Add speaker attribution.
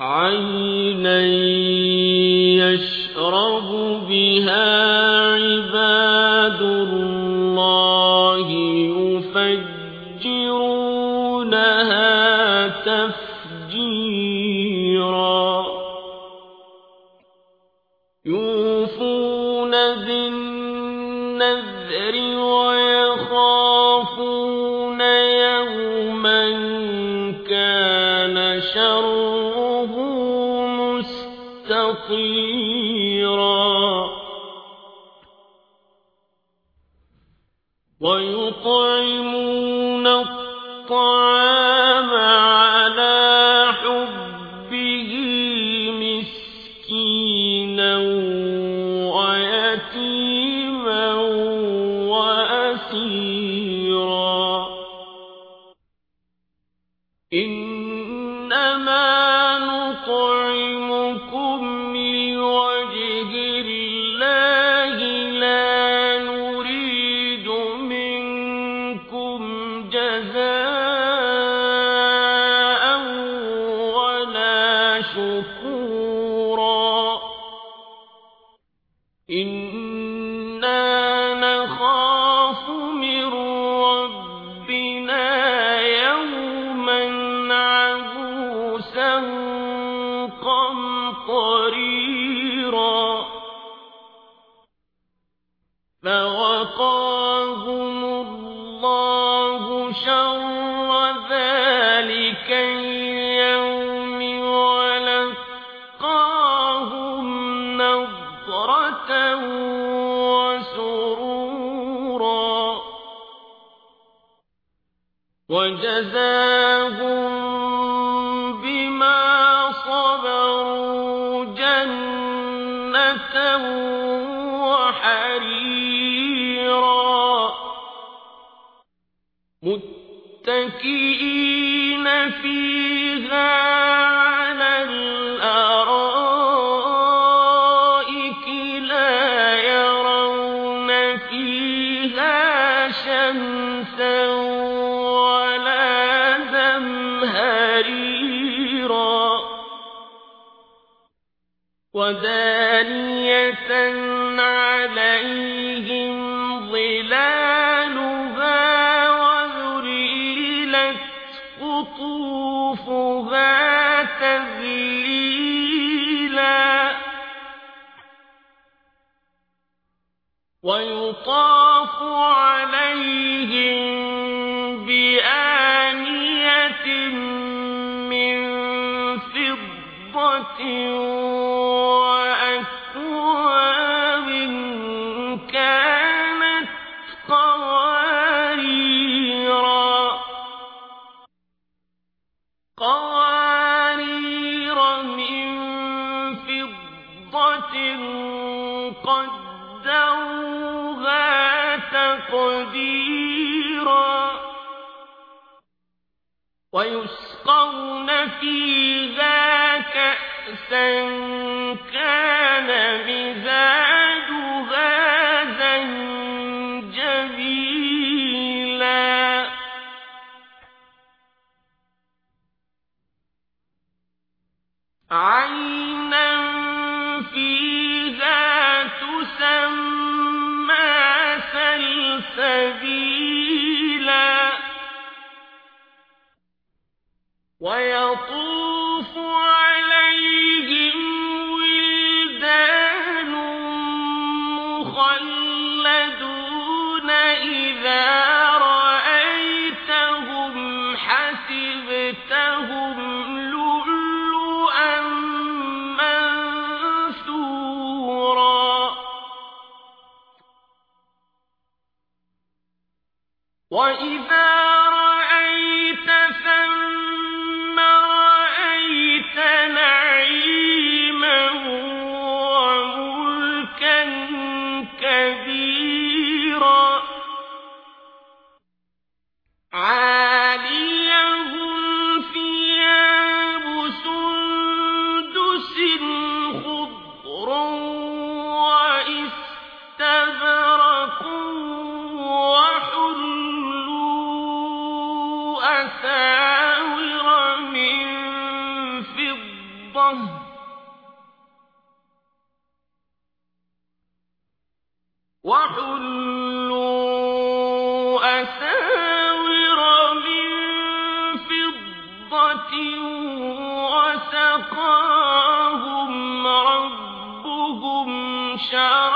Speaker 1: عَيْنًا يَشْرَبُ بِهَا عِبَادُ اللَّهِ يُفَجِّرُونَهَا مُسْتَطِيرًا وَيُطْعِمُونَ الطَّعَامَ فَوَقَاهُمُ اللَّهُ شَرَّ ذَٰلِكَ الْيَوْمِ وَلَقَّاهُمْ نَضْرَةً وَسُرُورًا وَجَزَاهُم بِمَا صَبَرُوا جَنَّةً وَحَرِيرًا مُّتَّكِئِينَ فِيهَا عَلَى الْأَرَائِكِ لَا يَرَوْنَ فِيهَا شَمْسًا وَلَا زَمْهَرِيرًا. وَدَانِيَةً عَلَيْهِمْ وَيُطَافُ عَلَيْهِم بِآنِيَةٍ مِّن فِضَّةٍ وَأَكْوَابٍ كَانَتْ قَوَارِيرَ. مِن فِضَّةٍ قَدَّرُوهَا تَقْدِيرًا وَيُسْقَوْنَ فِيهَا كَأْسًا كَانَ مِزَاجُهَا سَلْسَبِيلًا وَإِذَا أساور من فضة وحلوا أساور من فضة وسقاهم ربهم شرابا